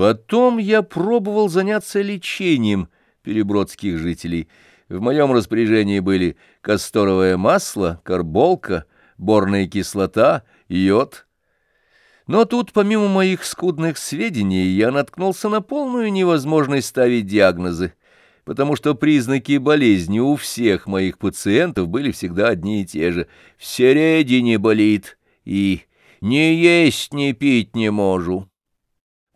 Потом я пробовал заняться лечением перебродских жителей. В моем распоряжении были касторовое масло, карболка, борная кислота, йод. Но тут, помимо моих скудных сведений, я наткнулся на полную невозможность ставить диагнозы, потому что признаки болезни у всех моих пациентов были всегда одни и те же. В середине болит и «не есть, не пить не можу».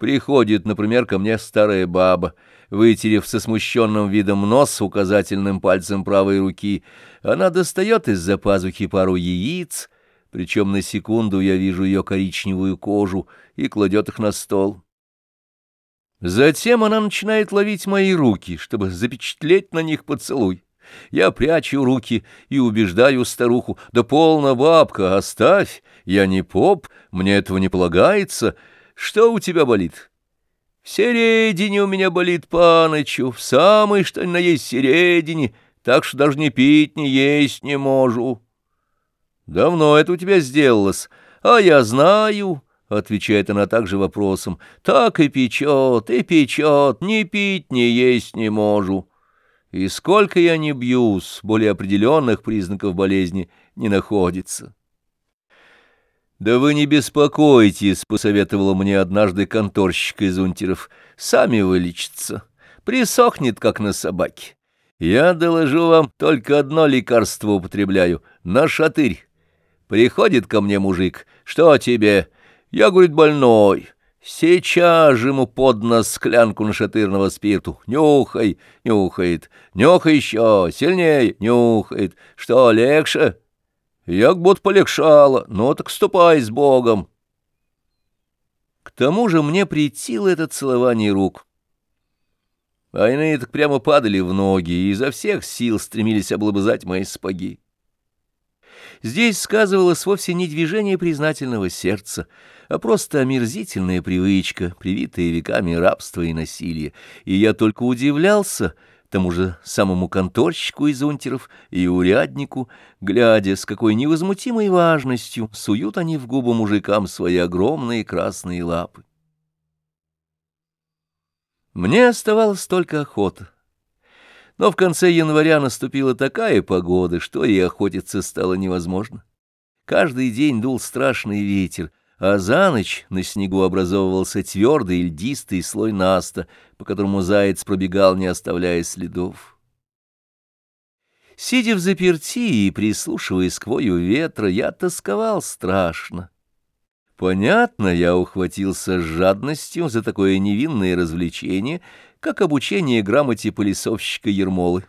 Приходит, например, ко мне старая баба, вытерев со смущенным видом нос указательным пальцем правой руки, она достает из-за пазухи пару яиц, причем на секунду я вижу ее коричневую кожу, и кладет их на стол. Затем она начинает ловить мои руки, чтобы запечатлеть на них поцелуй. Я прячу руки и убеждаю старуху, «Да полна бабка, оставь, я не поп, мне этого не полагается». Что у тебя болит? В середине у меня болит паночу, в самой что ни на есть середине, так что даже не пить, не есть не можу. Давно это у тебя сделалось, а я знаю, — отвечает она также вопросом, — так и печет, и печет, ни пить, ни есть не можу. И сколько я не бьюсь, более определенных признаков болезни не находится. «Да вы не беспокойтесь», — посоветовала мне однажды конторщик из унтеров. «Сами вылечится. Присохнет, как на собаке. Я доложу вам, только одно лекарство употребляю — на шатырь. Приходит ко мне мужик. Что тебе? Я, говорит, больной». Сейчас же ему под нос склянку нашатырного спирту. Нюхай, нюхает, нюхай еще, сильнее, нюхает. Что, легче? Я будто полегшала, ну так ступай с Богом. К тому же мне притило это целование рук. А иные так прямо падали в ноги и изо всех сил стремились облобызать мои сапоги. Здесь сказывалось вовсе не движение признательного сердца, а просто омерзительная привычка, привитая веками рабства и насилия, и я только удивлялся — тому же самому конторщику из унтеров и уряднику, глядя, с какой невозмутимой важностью суют они в губы мужикам свои огромные красные лапы. Мне оставалось только охота. Но в конце января наступила такая погода, что и охотиться стало невозможно. Каждый день дул страшный ветер — а за ночь на снегу образовывался твердый льдистый слой наста, по которому заяц пробегал, не оставляя следов. Сидя в заперти и прислушиваясь к вою ветра, я тосковал страшно. Понятно, я ухватился с жадностью за такое невинное развлечение, как обучение грамоте полисовщика Ермолы.